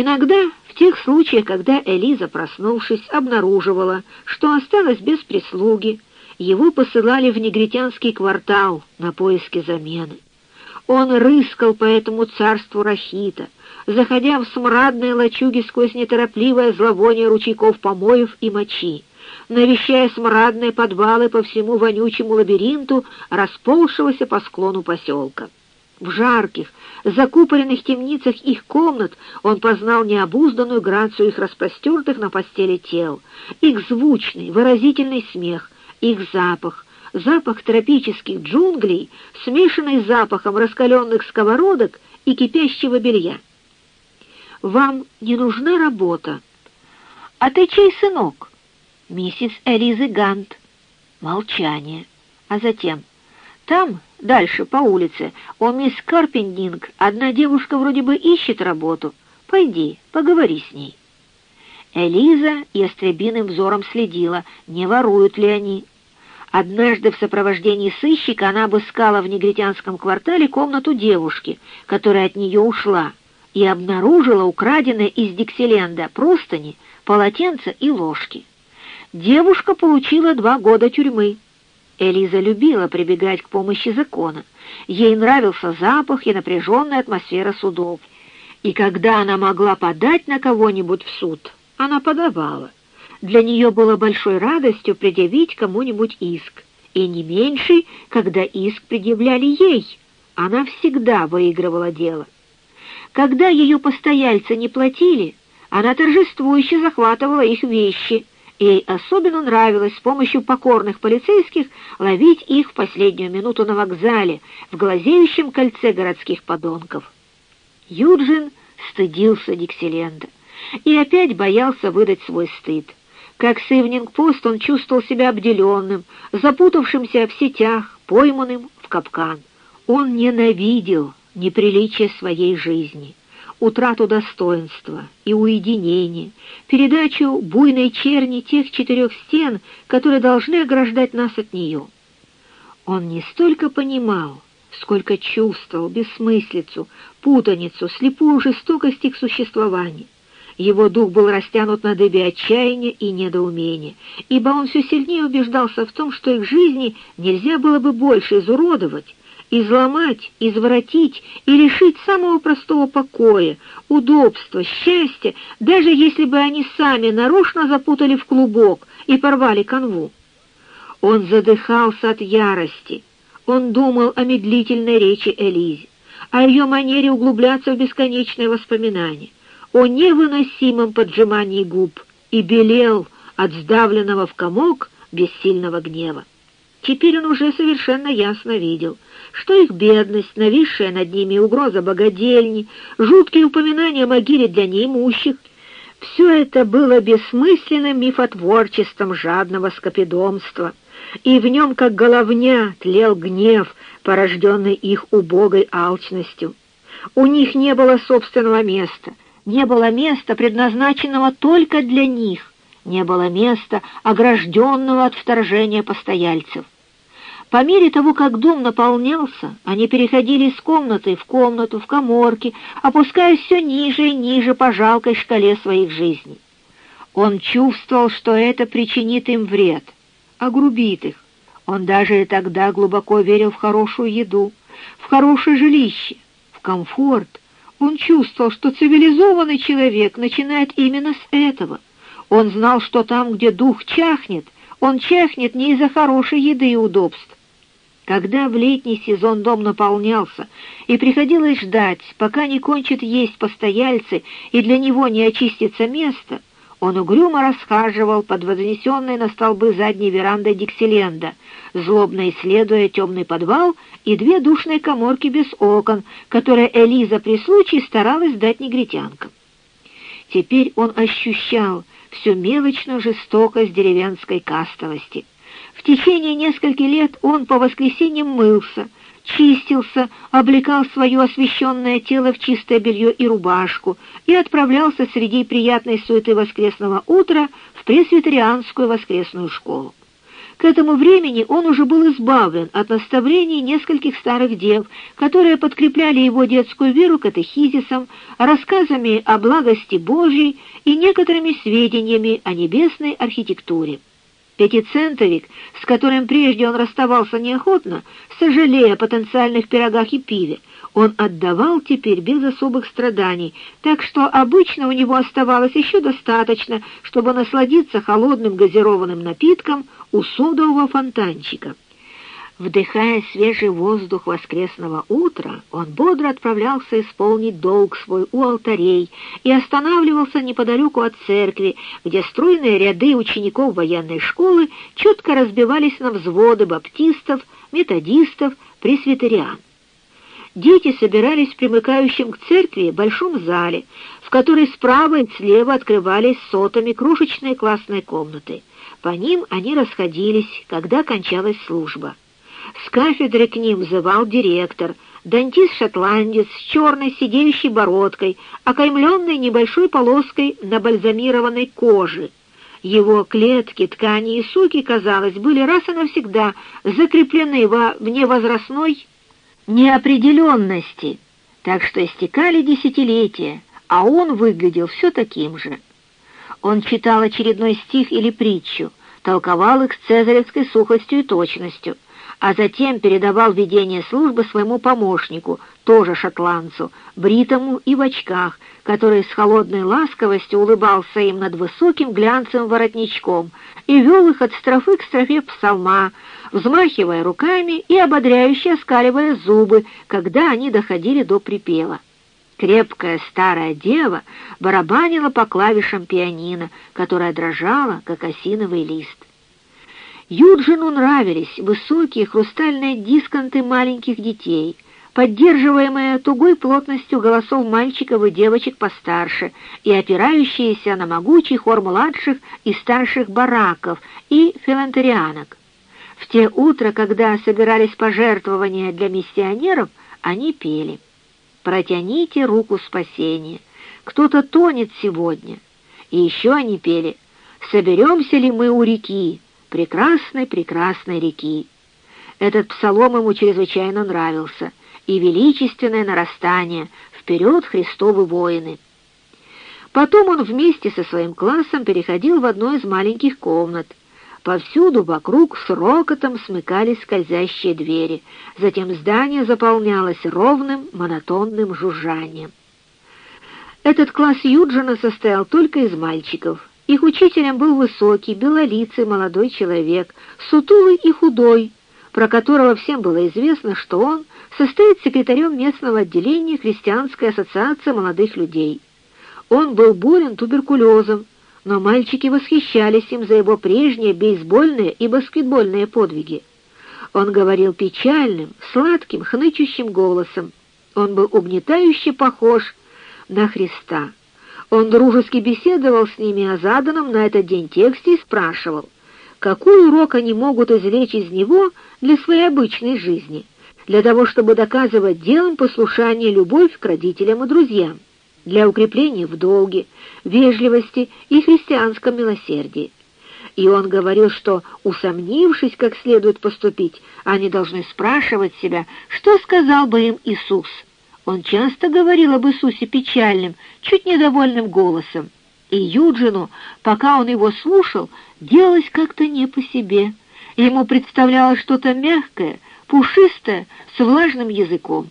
Иногда, в тех случаях, когда Элиза, проснувшись, обнаруживала, что осталась без прислуги, его посылали в негритянский квартал на поиски замены. Он рыскал по этому царству Рахита, заходя в смрадные лачуги сквозь неторопливое зловоние ручейков помоев и мочи, навещая смрадные подвалы по всему вонючему лабиринту, расползшегося по склону поселка. В жарких, закупоренных темницах их комнат он познал необузданную грацию их распростертых на постели тел, их звучный, выразительный смех, их запах, запах тропических джунглей, смешанный с запахом раскаленных сковородок и кипящего белья. «Вам не нужна работа?» «А ты чей сынок?» «Миссис Элизы Гант». Молчание. А затем «Там, дальше, по улице, у мисс Карпендинг одна девушка вроде бы ищет работу. Пойди, поговори с ней». Элиза ястребиным взором следила, не воруют ли они. Однажды в сопровождении сыщика она обыскала в негритянском квартале комнату девушки, которая от нее ушла, и обнаружила украденные из Диксиленда простыни, полотенца и ложки. Девушка получила два года тюрьмы. Элиза любила прибегать к помощи закона. Ей нравился запах и напряженная атмосфера судов. И когда она могла подать на кого-нибудь в суд, она подавала. Для нее было большой радостью предъявить кому-нибудь иск, и не меньшей, когда иск предъявляли ей. Она всегда выигрывала дело. Когда ее постояльцы не платили, она торжествующе захватывала их вещи. Ей особенно нравилось с помощью покорных полицейских ловить их в последнюю минуту на вокзале, в глазеющем кольце городских подонков. Юджин стыдился Диксиленда и опять боялся выдать свой стыд. Как Севнинг-Пост он чувствовал себя обделенным, запутавшимся в сетях, пойманным в капкан. Он ненавидел неприличие своей жизни, утрату достоинства и уединения, передачу буйной черни тех четырех стен, которые должны ограждать нас от нее. Он не столько понимал, сколько чувствовал бессмыслицу, путаницу, слепую жестокость их существования. Его дух был растянут на дыбе отчаяния и недоумения, ибо он все сильнее убеждался в том, что их жизни нельзя было бы больше изуродовать, изломать, извратить и лишить самого простого покоя, удобства, счастья, даже если бы они сами нарочно запутали в клубок и порвали канву. Он задыхался от ярости. Он думал о медлительной речи Элизе, о ее манере углубляться в бесконечные воспоминания о невыносимом поджимании губ и белел от сдавленного в комок бессильного гнева. Теперь он уже совершенно ясно видел, что их бедность, нависшая над ними угроза богадельни, жуткие упоминания о могиле для неимущих — все это было бессмысленным мифотворчеством жадного скопидомства, и в нем, как головня, тлел гнев, порожденный их убогой алчностью. У них не было собственного места — не было места, предназначенного только для них, не было места, огражденного от вторжения постояльцев. По мере того, как дом наполнялся, они переходили из комнаты в комнату, в коморки, опускаясь все ниже и ниже по жалкой шкале своих жизней. Он чувствовал, что это причинит им вред, огрубит их. Он даже и тогда глубоко верил в хорошую еду, в хорошее жилище, в комфорт, он чувствовал, что цивилизованный человек начинает именно с этого. Он знал, что там, где дух чахнет, он чахнет не из-за хорошей еды и удобств. Когда в летний сезон дом наполнялся, и приходилось ждать, пока не кончат есть постояльцы и для него не очистится место, он угрюмо расхаживал под вознесенной на столбы задней верандой Диксиленда, злобно исследуя темный подвал и две душные коморки без окон, которые Элиза при случае старалась дать негритянкам. Теперь он ощущал всю мелочную жестокость деревенской кастовости. В течение нескольких лет он по воскресеньям мылся, чистился, облекал свое освященное тело в чистое белье и рубашку и отправлялся среди приятной суеты воскресного утра в пресвитерианскую воскресную школу. К этому времени он уже был избавлен от наставлений нескольких старых дев, которые подкрепляли его детскую веру катехизисом, рассказами о благости Божьей и некоторыми сведениями о небесной архитектуре. Пятицентовик, с которым прежде он расставался неохотно, сожалея о потенциальных пирогах и пиве, он отдавал теперь без особых страданий, так что обычно у него оставалось еще достаточно, чтобы насладиться холодным газированным напитком у содового фонтанчика. Вдыхая свежий воздух воскресного утра, он бодро отправлялся исполнить долг свой у алтарей и останавливался неподалеку от церкви, где стройные ряды учеников военной школы четко разбивались на взводы баптистов, методистов, пресвитериан. Дети собирались в примыкающем к церкви большом зале, в которой справа и слева открывались сотами крошечные классные комнаты. По ним они расходились, когда кончалась служба. С кафедры к ним взывал директор, дантист-шотландец с черной сидеющей бородкой, окаймленной небольшой полоской на бальзамированной коже. Его клетки, ткани и суки, казалось, были раз и навсегда закреплены во вневозрастной неопределенности, так что истекали десятилетия, а он выглядел все таким же. Он читал очередной стих или притчу, толковал их с цезаревской сухостью и точностью — а затем передавал ведение службы своему помощнику, тоже шотландцу, бритому и в очках, который с холодной ласковостью улыбался им над высоким глянцевым воротничком и вел их от строфы к строфе псалма, взмахивая руками и ободряюще оскаливая зубы, когда они доходили до припева. Крепкая старая дева барабанила по клавишам пианино, которая дрожала, как осиновый лист. Юджину нравились высокие хрустальные дисконты маленьких детей, поддерживаемые тугой плотностью голосов мальчиков и девочек постарше и опирающиеся на могучий хор младших и старших бараков и филантерианок. В те утра, когда собирались пожертвования для миссионеров, они пели «Протяните руку спасения, кто-то тонет сегодня». И еще они пели «Соберемся ли мы у реки?» Прекрасной-прекрасной реки. Этот псалом ему чрезвычайно нравился, и величественное нарастание «Вперед, Христовы воины!». Потом он вместе со своим классом переходил в одну из маленьких комнат. Повсюду вокруг с рокотом смыкались скользящие двери. Затем здание заполнялось ровным, монотонным жужжанием. Этот класс Юджина состоял только из мальчиков. Их учителем был высокий, белолицый молодой человек, сутулый и худой, про которого всем было известно, что он состоит секретарем местного отделения Христианской ассоциации молодых людей. Он был болен туберкулезом, но мальчики восхищались им за его прежние бейсбольные и баскетбольные подвиги. Он говорил печальным, сладким, хнычущим голосом. Он был угнетающе похож на Христа. Он дружески беседовал с ними о заданном на этот день тексте и спрашивал, какой урок они могут извлечь из него для своей обычной жизни, для того, чтобы доказывать делом послушание любовь к родителям и друзьям, для укрепления в долге, вежливости и христианском милосердии. И он говорил, что, усомнившись, как следует поступить, они должны спрашивать себя, что сказал бы им Иисус — он часто говорил об Иисусе печальным, чуть недовольным голосом, и Юджину, пока он его слушал, делалось как-то не по себе. Ему представлялось что-то мягкое, пушистое, с влажным языком.